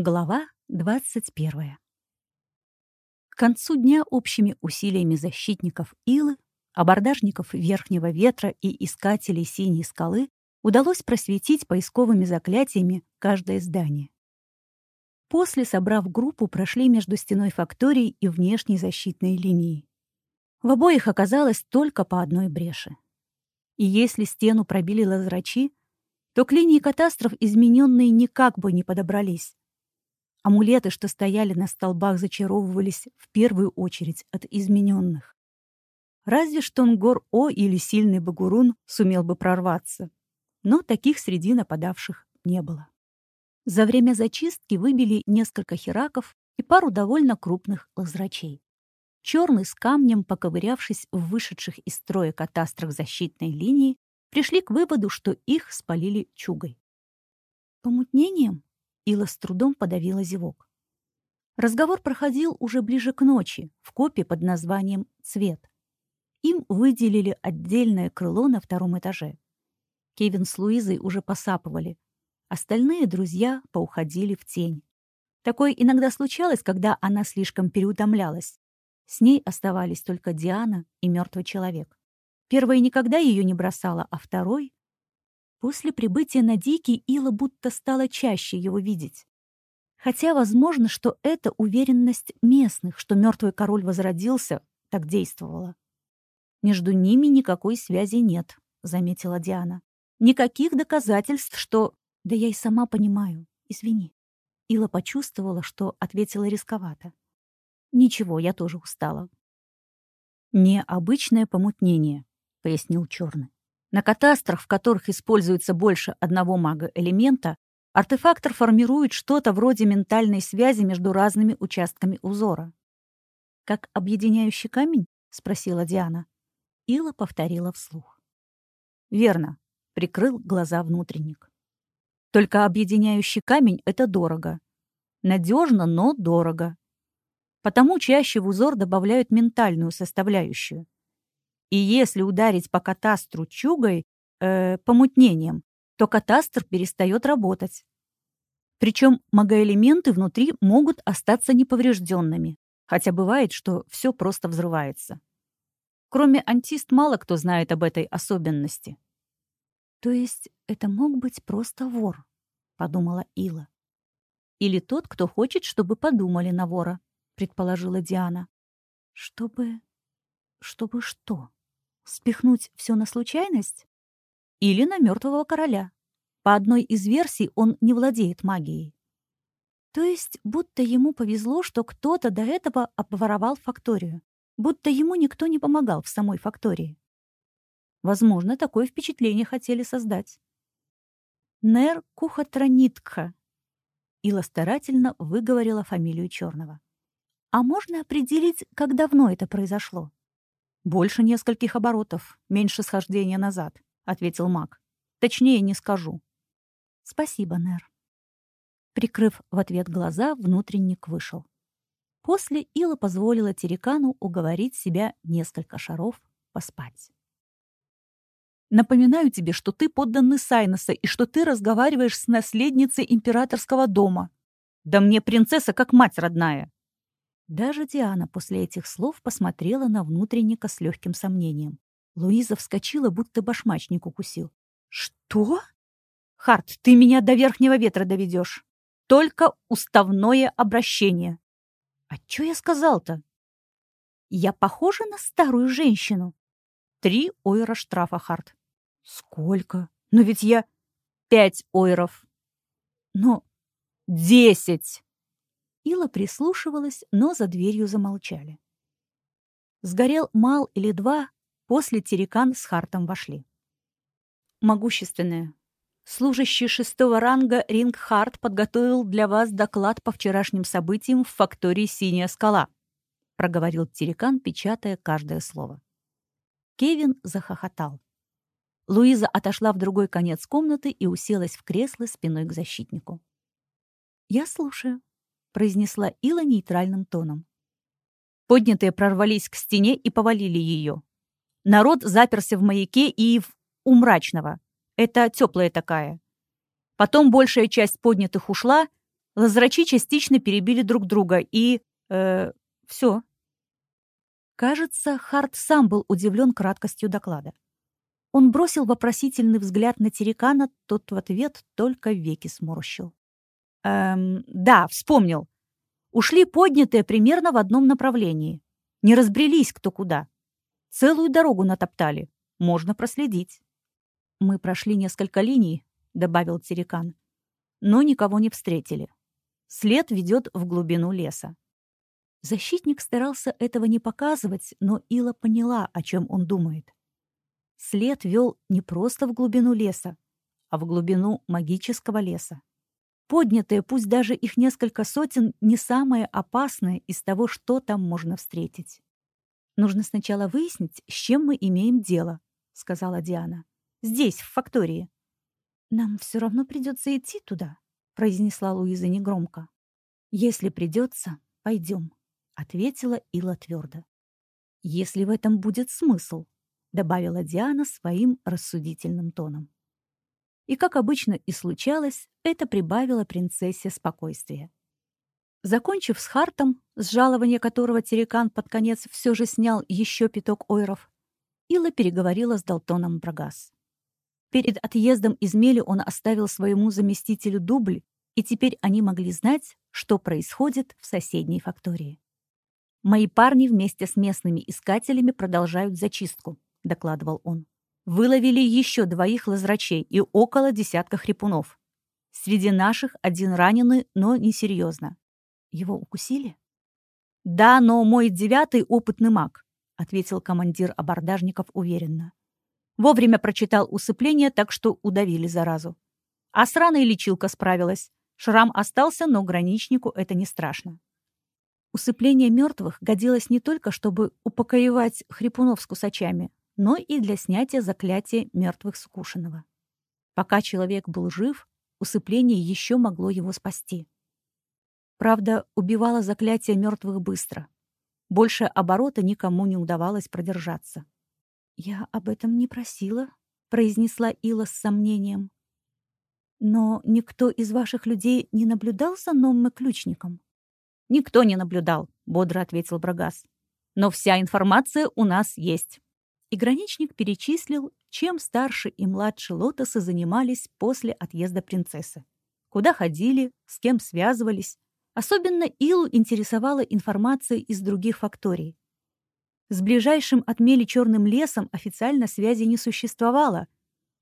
Глава 21. К концу дня общими усилиями защитников Илы, абордажников Верхнего Ветра и искателей Синей Скалы удалось просветить поисковыми заклятиями каждое здание. После, собрав группу, прошли между стеной факторий и внешней защитной линией. В обоих оказалось только по одной бреши. И если стену пробили лазрачи, то к линии катастроф измененные никак бы не подобрались. Амулеты, что стояли на столбах, зачаровывались в первую очередь от измененных. Разве что Нгор-О или сильный Багурун сумел бы прорваться. Но таких среди нападавших не было. За время зачистки выбили несколько хераков и пару довольно крупных лазрачей. Черный с камнем, поковырявшись в вышедших из строя катастрах защитной линии, пришли к выводу, что их спалили чугой. Помутнением Ила с трудом подавила зевок. Разговор проходил уже ближе к ночи, в копе под названием «Цвет». Им выделили отдельное крыло на втором этаже. Кевин с Луизой уже посапывали. Остальные друзья поуходили в тень. Такое иногда случалось, когда она слишком переутомлялась. С ней оставались только Диана и мертвый человек. Первая никогда ее не бросала, а второй После прибытия на Дикий Ила будто стала чаще его видеть. Хотя возможно, что это уверенность местных, что мертвый король возродился, так действовала. «Между ними никакой связи нет», — заметила Диана. «Никаких доказательств, что...» «Да я и сама понимаю. Извини». Ила почувствовала, что ответила рисковато. «Ничего, я тоже устала». «Необычное помутнение», — пояснил Черный. На катастрах, в которых используется больше одного мага-элемента, артефактор формирует что-то вроде ментальной связи между разными участками узора. «Как объединяющий камень?» — спросила Диана. Ила повторила вслух. «Верно», — прикрыл глаза внутренник. «Только объединяющий камень — это дорого. Надежно, но дорого. Потому чаще в узор добавляют ментальную составляющую. И если ударить по катастру чугой, э, помутнением, то катастр перестает работать. Причем магоэлементы внутри могут остаться неповрежденными, хотя бывает, что все просто взрывается. Кроме антист мало кто знает об этой особенности. «То есть это мог быть просто вор?» — подумала Ила. «Или тот, кто хочет, чтобы подумали на вора», — предположила Диана. «Чтобы... чтобы что?» Спихнуть все на случайность? Или на мертвого короля? По одной из версий он не владеет магией. То есть, будто ему повезло, что кто-то до этого обворовал факторию. Будто ему никто не помогал в самой фактории. Возможно, такое впечатление хотели создать. Нер Кухатранитха. Ила старательно выговорила фамилию Черного. А можно определить, как давно это произошло? «Больше нескольких оборотов, меньше схождения назад», — ответил маг. «Точнее не скажу». «Спасибо, Нер». Прикрыв в ответ глаза, внутренник вышел. После Ила позволила Терекану уговорить себя несколько шаров поспать. «Напоминаю тебе, что ты подданный Сайноса и что ты разговариваешь с наследницей императорского дома. Да мне принцесса как мать родная!» Даже Диана после этих слов посмотрела на внутренника с легким сомнением. Луиза вскочила, будто башмачник укусил. «Что?» «Харт, ты меня до верхнего ветра доведешь. Только уставное обращение». «А что я сказал-то?» «Я похожа на старую женщину». «Три ойра штрафа, Харт». «Сколько? Но ведь я...» «Пять ойров». «Но десять!» Ила прислушивалась, но за дверью замолчали. Сгорел мал или два, после Терекан с Хартом вошли. Могущественная. Служащий шестого ранга Ринг Харт подготовил для вас доклад по вчерашним событиям в фактории «Синяя скала», проговорил Терекан, печатая каждое слово. Кевин захохотал. Луиза отошла в другой конец комнаты и уселась в кресло спиной к защитнику. «Я слушаю», произнесла Ила нейтральным тоном. Поднятые прорвались к стене и повалили ее. Народ заперся в маяке и в у мрачного. Это теплая такая. Потом большая часть поднятых ушла, Лазрачи частично перебили друг друга и... Э, все. Кажется, Харт сам был удивлен краткостью доклада. Он бросил вопросительный взгляд на Терекана, тот в ответ только веки сморщил. «Эм, да, вспомнил. Ушли поднятые примерно в одном направлении. Не разбрелись кто куда. Целую дорогу натоптали. Можно проследить». «Мы прошли несколько линий», — добавил Терекан, «но никого не встретили. След ведет в глубину леса. Защитник старался этого не показывать, но Ила поняла, о чем он думает. След вел не просто в глубину леса, а в глубину магического леса. Поднятые, пусть даже их несколько сотен, не самое опасное из того, что там можно встретить. «Нужно сначала выяснить, с чем мы имеем дело», — сказала Диана. «Здесь, в фактории». «Нам все равно придется идти туда», — произнесла Луиза негромко. «Если придется, пойдем», ответила Ила твердо. «Если в этом будет смысл», — добавила Диана своим рассудительным тоном. И, как обычно и случалось, это прибавило принцессе спокойствия. Закончив с Хартом, с жалования которого Терекан под конец все же снял еще пяток ойров, Ила переговорила с Далтоном Брагас. Перед отъездом из Мели он оставил своему заместителю дубль, и теперь они могли знать, что происходит в соседней фактории. «Мои парни вместе с местными искателями продолжают зачистку», — докладывал он. «Выловили еще двоих лазрачей и около десятка хрипунов. Среди наших один раненый, но несерьезно. Его укусили?» «Да, но мой девятый опытный маг», — ответил командир абордажников уверенно. Вовремя прочитал усыпление, так что удавили заразу. А с раной лечилка справилась. Шрам остался, но граничнику это не страшно. Усыпление мертвых годилось не только, чтобы упокоевать хрипунов с кусачами, но и для снятия заклятия мертвых скушенного. Пока человек был жив, усыпление еще могло его спасти. Правда, убивало заклятие мертвых быстро. Больше оборота никому не удавалось продержаться. «Я об этом не просила», — произнесла Ила с сомнением. «Но никто из ваших людей не наблюдал за Номме-ключником?» «Никто не наблюдал», — бодро ответил Брагас. «Но вся информация у нас есть». И граничник перечислил, чем старше и младше лотосы занимались после отъезда принцессы. Куда ходили, с кем связывались. Особенно Илу интересовала информация из других факторий. С ближайшим от мели черным лесом официально связи не существовало,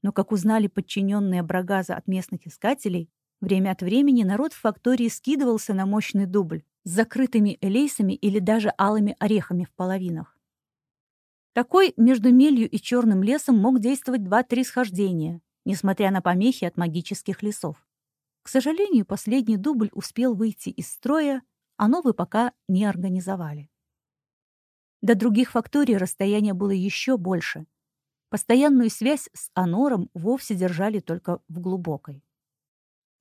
но, как узнали подчиненные Брагаза от местных искателей, время от времени народ в фактории скидывался на мощный дубль с закрытыми элейсами или даже алыми орехами в половинах. Такой между мелью и черным лесом мог действовать два-три схождения, несмотря на помехи от магических лесов. К сожалению, последний дубль успел выйти из строя, а новый пока не организовали. До других факторий расстояние было еще больше. Постоянную связь с Анором вовсе держали только в глубокой.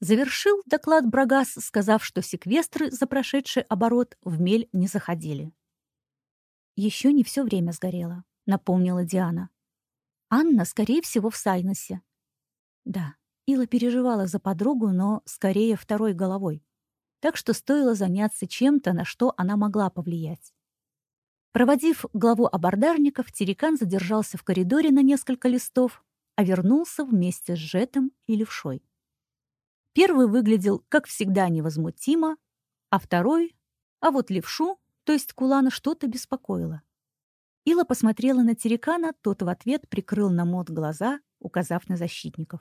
Завершил доклад Брагас, сказав, что секвестры за прошедший оборот в мель не заходили. «Еще не все время сгорело», — напомнила Диана. «Анна, скорее всего, в Сайносе». Да, Ила переживала за подругу, но скорее второй головой. Так что стоило заняться чем-то, на что она могла повлиять. Проводив главу абордажников, Терекан задержался в коридоре на несколько листов, а вернулся вместе с Жетом и Левшой. Первый выглядел, как всегда, невозмутимо, а второй... А вот левшу, то есть Кулана, что-то беспокоило. Ила посмотрела на Терекана, тот в ответ прикрыл на мод глаза, указав на защитников.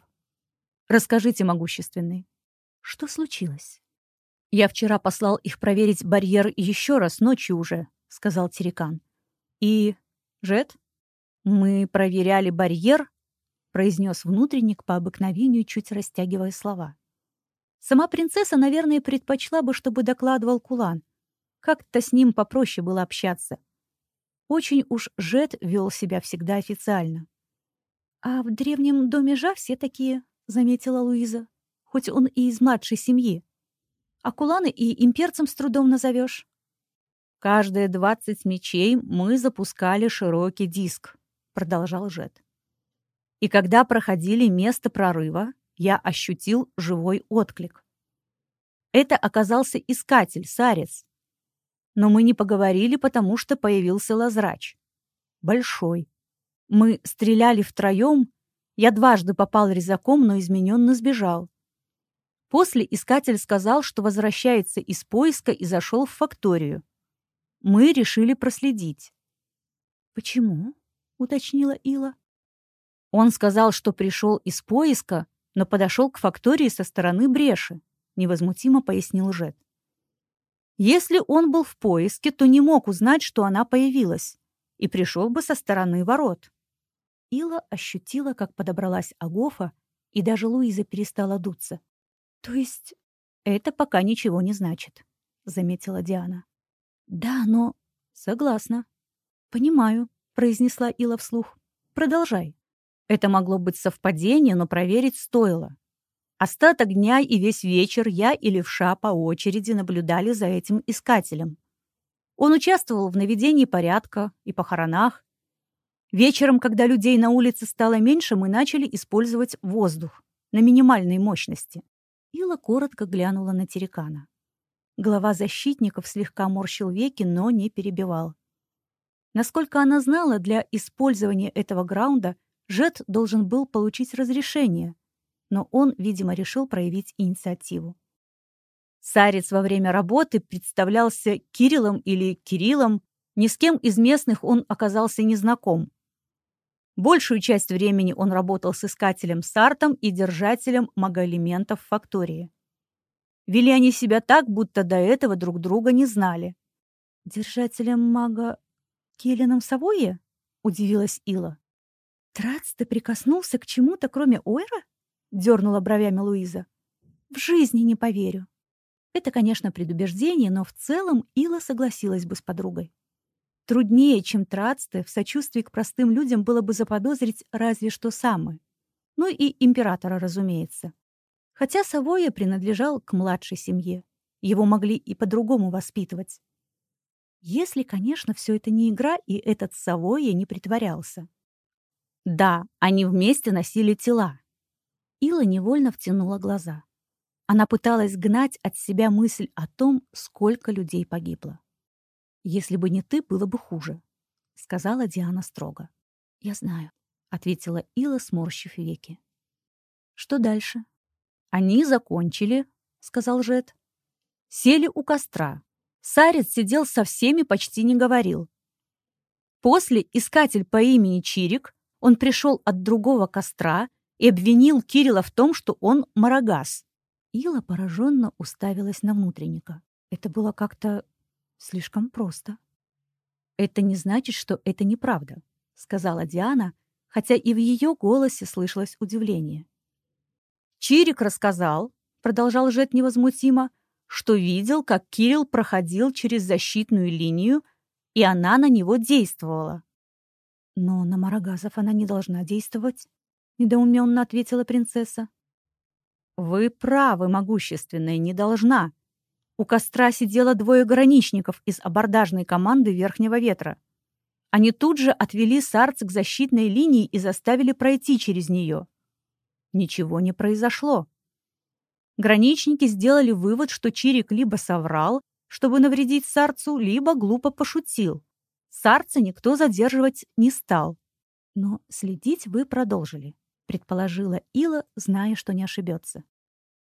«Расскажите, могущественный, что случилось?» «Я вчера послал их проверить барьер еще раз ночью уже», — сказал Терекан. «И... Жет? Мы проверяли барьер?» — произнес внутренник по обыкновению, чуть растягивая слова. Сама принцесса, наверное, предпочла бы, чтобы докладывал Кулан. Как-то с ним попроще было общаться. Очень уж Жет вел себя всегда официально. «А в древнем доме Жа все такие», — заметила Луиза. «Хоть он и из младшей семьи. А Куланы и имперцем с трудом назовешь». «Каждые двадцать мечей мы запускали широкий диск», — продолжал Жет. «И когда проходили место прорыва, я ощутил живой отклик. Это оказался искатель, Сарец. Но мы не поговорили, потому что появился лазрач. Большой. Мы стреляли втроем. Я дважды попал резаком, но измененно сбежал. После искатель сказал, что возвращается из поиска и зашел в факторию. Мы решили проследить. «Почему?» — уточнила Ила. Он сказал, что пришел из поиска, но подошел к фактории со стороны бреши, невозмутимо пояснил Жет. Если он был в поиске, то не мог узнать, что она появилась, и пришел бы со стороны ворот. Ила ощутила, как подобралась Агофа, и даже Луиза перестала дуться. «То есть это пока ничего не значит», — заметила Диана. «Да, но...» «Согласна». «Понимаю», — произнесла Ила вслух. «Продолжай». Это могло быть совпадение, но проверить стоило. Остаток дня и весь вечер я и левша по очереди наблюдали за этим искателем. Он участвовал в наведении порядка и похоронах. Вечером, когда людей на улице стало меньше, мы начали использовать воздух на минимальной мощности. Ила коротко глянула на Терекана. Глава защитников слегка морщил веки, но не перебивал. Насколько она знала, для использования этого граунда Жет должен был получить разрешение, но он, видимо, решил проявить инициативу. Сарец во время работы представлялся Кириллом или Кириллом, ни с кем из местных он оказался незнаком. Большую часть времени он работал с искателем Сартом и держателем магоэлементов в фактории. Вели они себя так, будто до этого друг друга не знали. «Держателем мага Киллином Савойе?» — удивилась Ила. «Трац, ты прикоснулся к чему-то, кроме Ойра?» — дернула бровями Луиза. «В жизни не поверю». Это, конечно, предубеждение, но в целом Ила согласилась бы с подругой. Труднее, чем Трацте, в сочувствии к простым людям было бы заподозрить разве что самы. Ну и императора, разумеется. Хотя Савоя принадлежал к младшей семье. Его могли и по-другому воспитывать. Если, конечно, все это не игра, и этот Савоя не притворялся. Да, они вместе носили тела. Ила невольно втянула глаза. Она пыталась гнать от себя мысль о том, сколько людей погибло. «Если бы не ты, было бы хуже», — сказала Диана строго. «Я знаю», — ответила Ила, сморщив веки. «Что дальше?» «Они закончили», — сказал Жет. «Сели у костра. Сарец сидел со всеми, почти не говорил. После искатель по имени Чирик он пришел от другого костра и обвинил Кирилла в том, что он марагас. Ила пораженно уставилась на внутренника. Это было как-то слишком просто. «Это не значит, что это неправда», — сказала Диана, хотя и в ее голосе слышалось удивление. «Чирик рассказал», — продолжал Жет невозмутимо, что видел, как Кирилл проходил через защитную линию, и она на него действовала. «Но на Марагазов она не должна действовать», — недоуменно ответила принцесса. «Вы правы, могущественная, не должна. У костра сидело двое граничников из абордажной команды Верхнего Ветра. Они тут же отвели Сарц к защитной линии и заставили пройти через нее. Ничего не произошло. Граничники сделали вывод, что Чирик либо соврал, чтобы навредить Сарцу, либо глупо пошутил. Сарца никто задерживать не стал. Но следить вы продолжили, предположила Ила, зная, что не ошибется.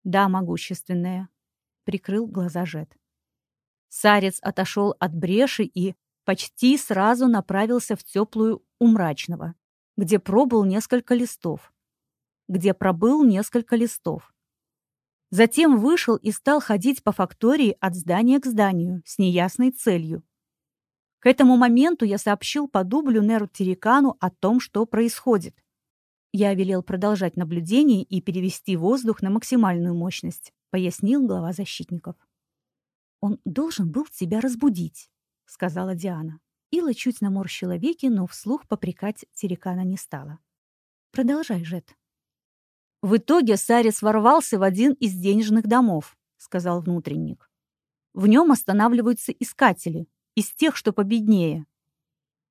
Да, могущественная, прикрыл глаза Жет. Сарец отошел от бреши и почти сразу направился в теплую у мрачного, где пробыл несколько листов. Где пробыл несколько листов. Затем вышел и стал ходить по фактории от здания к зданию с неясной целью. К этому моменту я сообщил по дублю Неру Терекану о том, что происходит. Я велел продолжать наблюдение и перевести воздух на максимальную мощность, пояснил глава защитников. Он должен был тебя разбудить, сказала Диана. Ила чуть наморщила веки, но вслух попрекать Терекана не стала. Продолжай, Жет. В итоге Сарис ворвался в один из денежных домов, сказал внутренник. В нем останавливаются искатели, из тех, что победнее.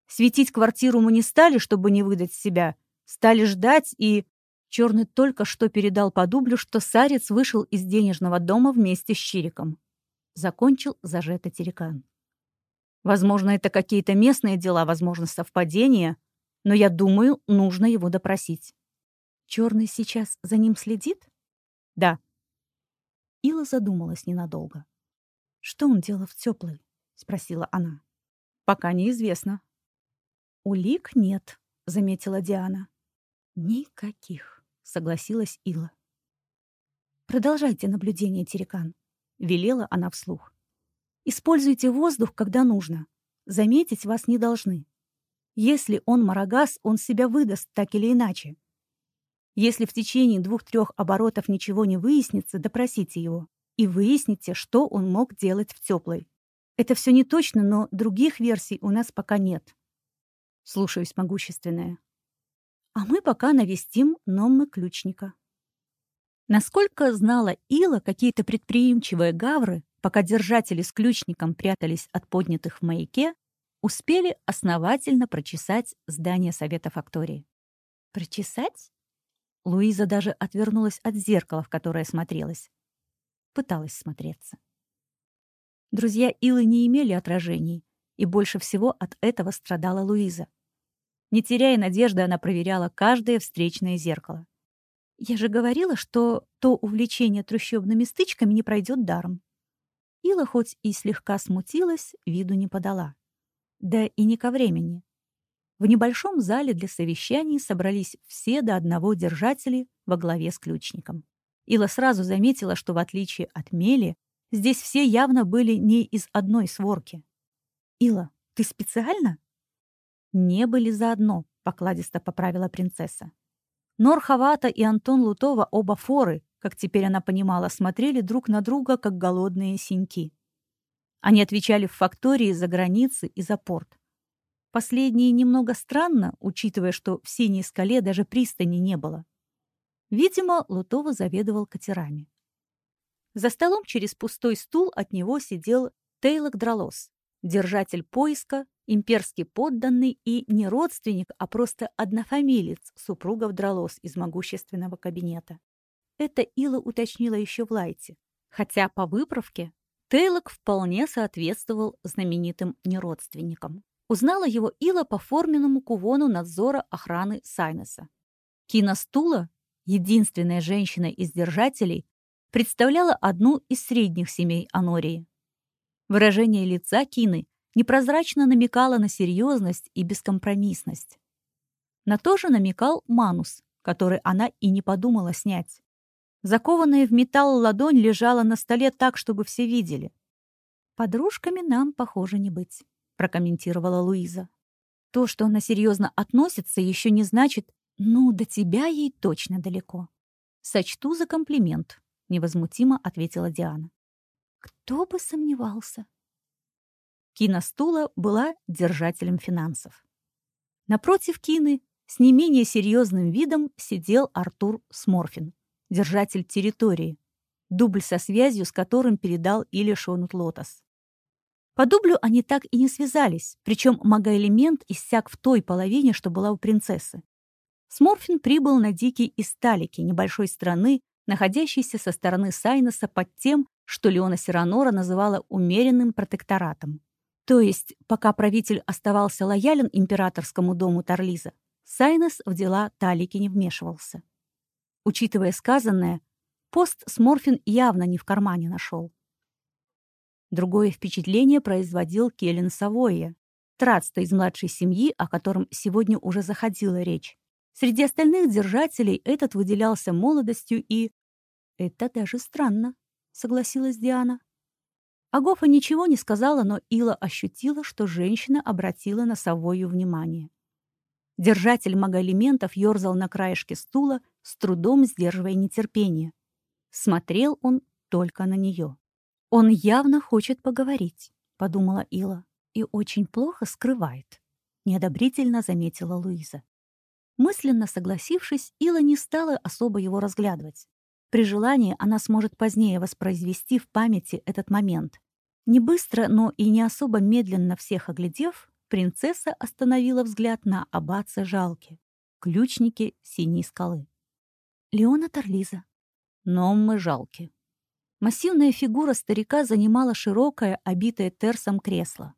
Светить квартиру мы не стали, чтобы не выдать себя. Стали ждать и... Черный только что передал по дублю, что Сарец вышел из денежного дома вместе с Чириком. Закончил зажето Терекан. Возможно, это какие-то местные дела, возможно, совпадения, но я думаю, нужно его допросить. Черный сейчас за ним следит? Да. Ила задумалась ненадолго. Что он делал в теплой? спросила она. Пока неизвестно. Улик нет, заметила Диана. Никаких, согласилась Ила. Продолжайте наблюдение, Терекан, велела она вслух. Используйте воздух, когда нужно. Заметить вас не должны. Если он марагас, он себя выдаст так или иначе. Если в течение двух-трех оборотов ничего не выяснится, допросите его и выясните, что он мог делать в теплой. Это все не точно, но других версий у нас пока нет. Слушаюсь, могущественная. А мы пока навестим Номмы Ключника. Насколько знала Ила, какие-то предприимчивые гавры, пока держатели с ключником прятались от поднятых в маяке, успели основательно прочесать здание Совета Фактории. Прочесать? Луиза даже отвернулась от зеркала, в которое смотрелась. Пыталась смотреться. Друзья Илы не имели отражений, и больше всего от этого страдала Луиза. Не теряя надежды, она проверяла каждое встречное зеркало. «Я же говорила, что то увлечение трущобными стычками не пройдет даром». Ила хоть и слегка смутилась, виду не подала. Да и не ко времени. В небольшом зале для совещаний собрались все до одного держатели во главе с ключником. Ила сразу заметила, что в отличие от Мели, здесь все явно были не из одной сворки. «Ила, ты специально?» «Не были заодно», — покладисто поправила принцесса. Нор Хавата и Антон Лутова оба форы, как теперь она понимала, смотрели друг на друга, как голодные синьки. Они отвечали в фактории за границы и за порт. Последнее немного странно, учитывая, что в Синей скале даже пристани не было. Видимо, Лутова заведовал катерами. За столом через пустой стул от него сидел Тейлок Дралос, держатель поиска, имперский подданный и не родственник, а просто однофамилец супругов Дралос из могущественного кабинета. Это Ила уточнила еще в Лайте, хотя по выправке Тейлок вполне соответствовал знаменитым неродственникам. Узнала его Ила по форменному кувону надзора охраны Сайнеса. Кина Стула, единственная женщина из держателей, представляла одну из средних семей Анории. Выражение лица Кины непрозрачно намекало на серьезность и бескомпромиссность. На то же намекал Манус, который она и не подумала снять. Закованная в металл ладонь лежала на столе так, чтобы все видели. «Подружками нам, похоже, не быть» прокомментировала Луиза. То, что она серьезно относится, еще не значит, ну, до тебя ей точно далеко. Сочту за комплимент, невозмутимо ответила Диана. Кто бы сомневался? Кина была держателем финансов. Напротив Кины с не менее серьезным видом сидел Артур Сморфин, держатель территории, дубль со связью, с которым передал Или Шонут Лотос. По дублю они так и не связались, причем магоэлемент иссяк в той половине, что была у принцессы. Сморфин прибыл на Дикий из Талики, небольшой страны, находящейся со стороны Сайноса под тем, что Леона Сиранора называла умеренным протекторатом. То есть, пока правитель оставался лоялен императорскому дому Тарлиза, Сайнос в дела Талики не вмешивался. Учитывая сказанное, пост Сморфин явно не в кармане нашел. Другое впечатление производил Келлен Савойя, Трацта из младшей семьи, о котором сегодня уже заходила речь. Среди остальных держателей этот выделялся молодостью и... «Это даже странно», — согласилась Диана. Агофа ничего не сказала, но Ила ощутила, что женщина обратила на Савою внимание. Держатель магоэлементов ерзал на краешке стула, с трудом сдерживая нетерпение. Смотрел он только на нее. «Он явно хочет поговорить», — подумала Ила, «и очень плохо скрывает», — неодобрительно заметила Луиза. Мысленно согласившись, Ила не стала особо его разглядывать. При желании она сможет позднее воспроизвести в памяти этот момент. Не быстро, но и не особо медленно всех оглядев, принцесса остановила взгляд на аббатца Жалки, ключнике Синей скалы. Леона Торлиза. Но мы жалки. Массивная фигура старика занимала широкое, обитое терсом кресло.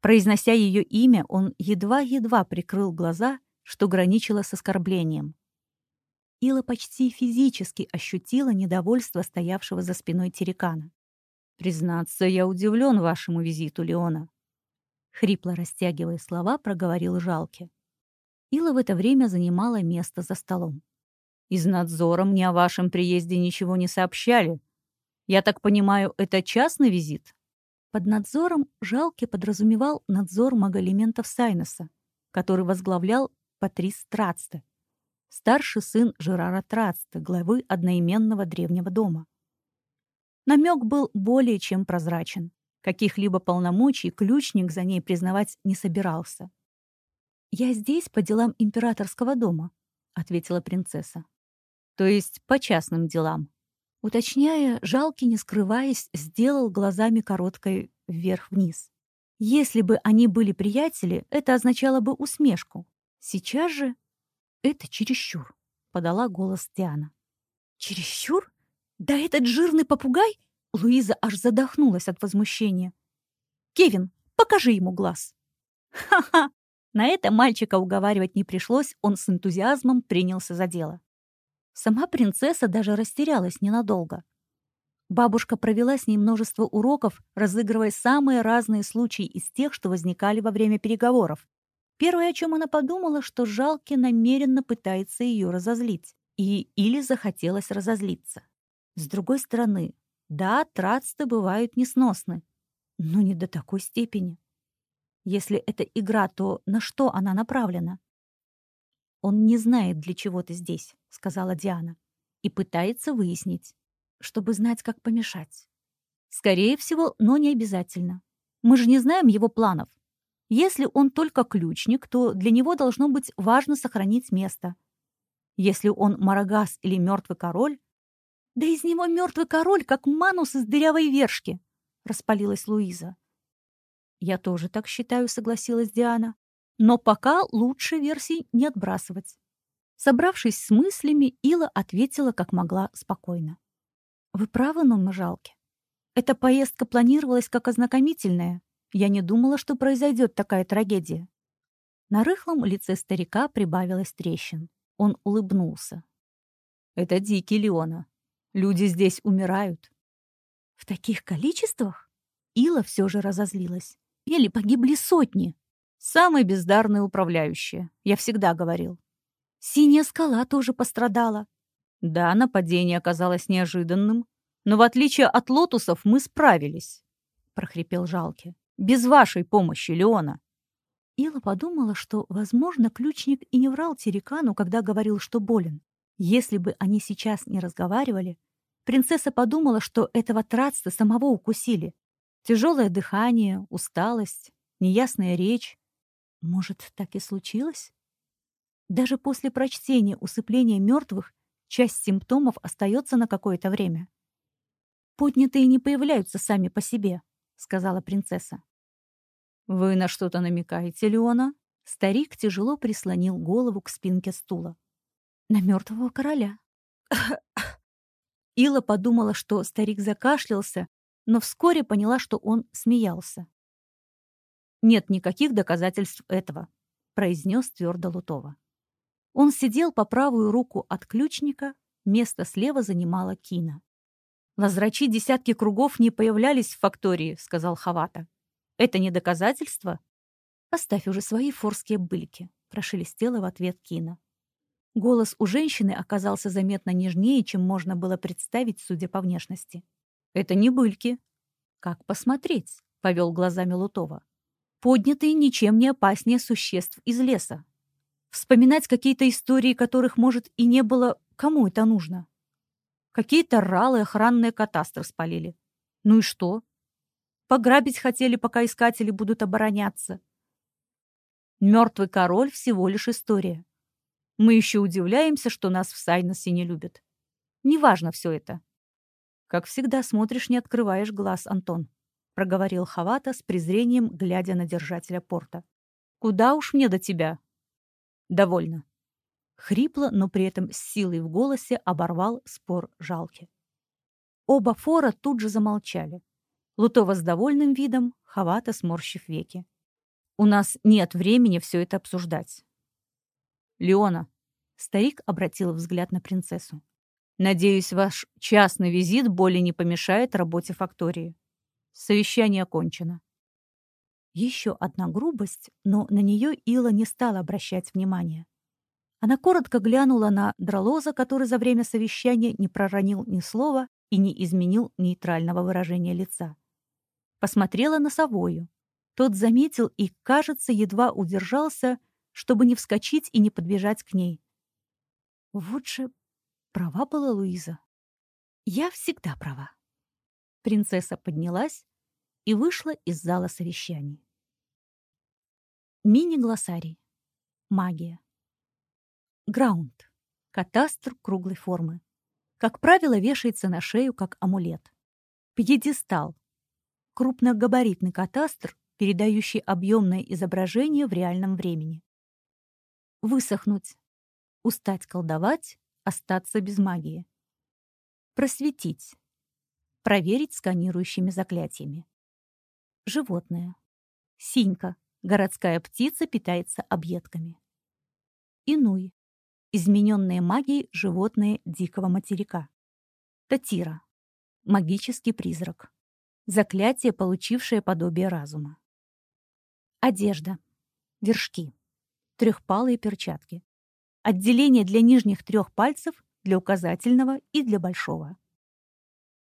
Произнося ее имя, он едва-едва прикрыл глаза, что граничило с оскорблением. Ила почти физически ощутила недовольство стоявшего за спиной Терекана. «Признаться, я удивлен вашему визиту, Леона», — хрипло растягивая слова, проговорил Жалки. Ила в это время занимала место за столом. «Из надзора мне о вашем приезде ничего не сообщали. Я так понимаю, это частный визит?» Под надзором Жалки подразумевал надзор магоэлементов Сайноса, который возглавлял Патрис Трацте, старший сын Жерара Трацте, главы одноименного древнего дома. Намек был более чем прозрачен. Каких-либо полномочий ключник за ней признавать не собирался. «Я здесь по делам императорского дома», — ответила принцесса. «То есть по частным делам?» Уточняя, жалкий, не скрываясь, сделал глазами короткой вверх-вниз. Если бы они были приятели, это означало бы усмешку. Сейчас же это чересчур, подала голос Диана. Чересчур? Да этот жирный попугай? Луиза аж задохнулась от возмущения. Кевин, покажи ему глаз. Ха-ха! На это мальчика уговаривать не пришлось, он с энтузиазмом принялся за дело. Сама принцесса даже растерялась ненадолго. Бабушка провела с ней множество уроков, разыгрывая самые разные случаи из тех, что возникали во время переговоров. Первое, о чем она подумала, что Жалки намеренно пытается ее разозлить. И или захотелось разозлиться. С другой стороны, да, трацты бывают несносны, но не до такой степени. Если это игра, то на что она направлена? «Он не знает, для чего ты здесь», — сказала Диана, «и пытается выяснить, чтобы знать, как помешать. Скорее всего, но не обязательно. Мы же не знаем его планов. Если он только ключник, то для него должно быть важно сохранить место. Если он марагас или мертвый король, да из него мертвый король, как манус из дырявой вершки, распалилась Луиза. Я тоже так считаю, согласилась Диана. Но пока лучше версий не отбрасывать. Собравшись с мыслями, Ила ответила как могла спокойно. «Вы правы, но жалки. Эта поездка планировалась как ознакомительная. Я не думала, что произойдет такая трагедия». На рыхлом лице старика прибавилось трещин. Он улыбнулся. «Это дикий Леона. Люди здесь умирают». «В таких количествах?» Ила все же разозлилась. «Или погибли сотни?» Самые бездарные управляющие, я всегда говорил. Синяя скала тоже пострадала. Да, нападение оказалось неожиданным, но в отличие от лотусов мы справились, — прохрипел Жалки. Без вашей помощи, Леона. Ила подумала, что, возможно, ключник и не врал Терекану, когда говорил, что болен. Если бы они сейчас не разговаривали, принцесса подумала, что этого тратства самого укусили. Тяжелое дыхание, усталость, неясная речь. Может, так и случилось? Даже после прочтения усыпления мертвых часть симптомов остается на какое-то время. «Поднятые не появляются сами по себе», — сказала принцесса. «Вы на что-то намекаете, Леона?» Старик тяжело прислонил голову к спинке стула. «На мертвого короля». Ила подумала, что старик закашлялся, но вскоре поняла, что он смеялся. Нет никаких доказательств этого, произнес твердо Лутова. Он сидел по правую руку от ключника, место слева занимала Кина. «Лазрачи десятки кругов не появлялись в фактории», — сказал Хавата. «Это не доказательство?» «Оставь уже свои форские быльки», — прошелестела в ответ Кина. Голос у женщины оказался заметно нежнее, чем можно было представить, судя по внешности. «Это не быльки». «Как посмотреть?» — повел глазами Лутова поднятые ничем не опаснее существ из леса. Вспоминать какие-то истории, которых, может, и не было, кому это нужно? Какие-то ралы охранные катастры спалили. Ну и что? Пограбить хотели, пока искатели будут обороняться. Мертвый король всего лишь история. Мы еще удивляемся, что нас в Сайносе не любят. Неважно все это. Как всегда, смотришь, не открываешь глаз, Антон проговорил Хавата с презрением, глядя на держателя порта. «Куда уж мне до тебя?» «Довольно. Хрипло, но при этом с силой в голосе оборвал спор жалки. Оба фора тут же замолчали. Лутова с довольным видом, Хавата сморщив веки. «У нас нет времени все это обсуждать». «Леона», — старик обратил взгляд на принцессу. «Надеюсь, ваш частный визит более не помешает работе фактории. Совещание окончено». Еще одна грубость, но на нее Ила не стала обращать внимания. Она коротко глянула на Дролоза, который за время совещания не проронил ни слова и не изменил нейтрального выражения лица. Посмотрела на Савою. Тот заметил и, кажется, едва удержался, чтобы не вскочить и не подбежать к ней. Вот же права была Луиза. Я всегда права. Принцесса поднялась и вышла из зала совещаний. Мини-глоссарий. Магия. Граунд. Катастр круглой формы. Как правило, вешается на шею как амулет. Пьедестал. Крупногабаритный катастр, передающий объемное изображение в реальном времени. Высохнуть. Устать колдовать, остаться без магии. Просветить. Проверить сканирующими заклятиями. Животное. Синька. Городская птица питается объедками. Инуй. Измененные магией животные дикого материка. Татира. Магический призрак. Заклятие, получившее подобие разума. Одежда. Вершки. Трехпалые перчатки. Отделение для нижних трех пальцев, для указательного и для большого.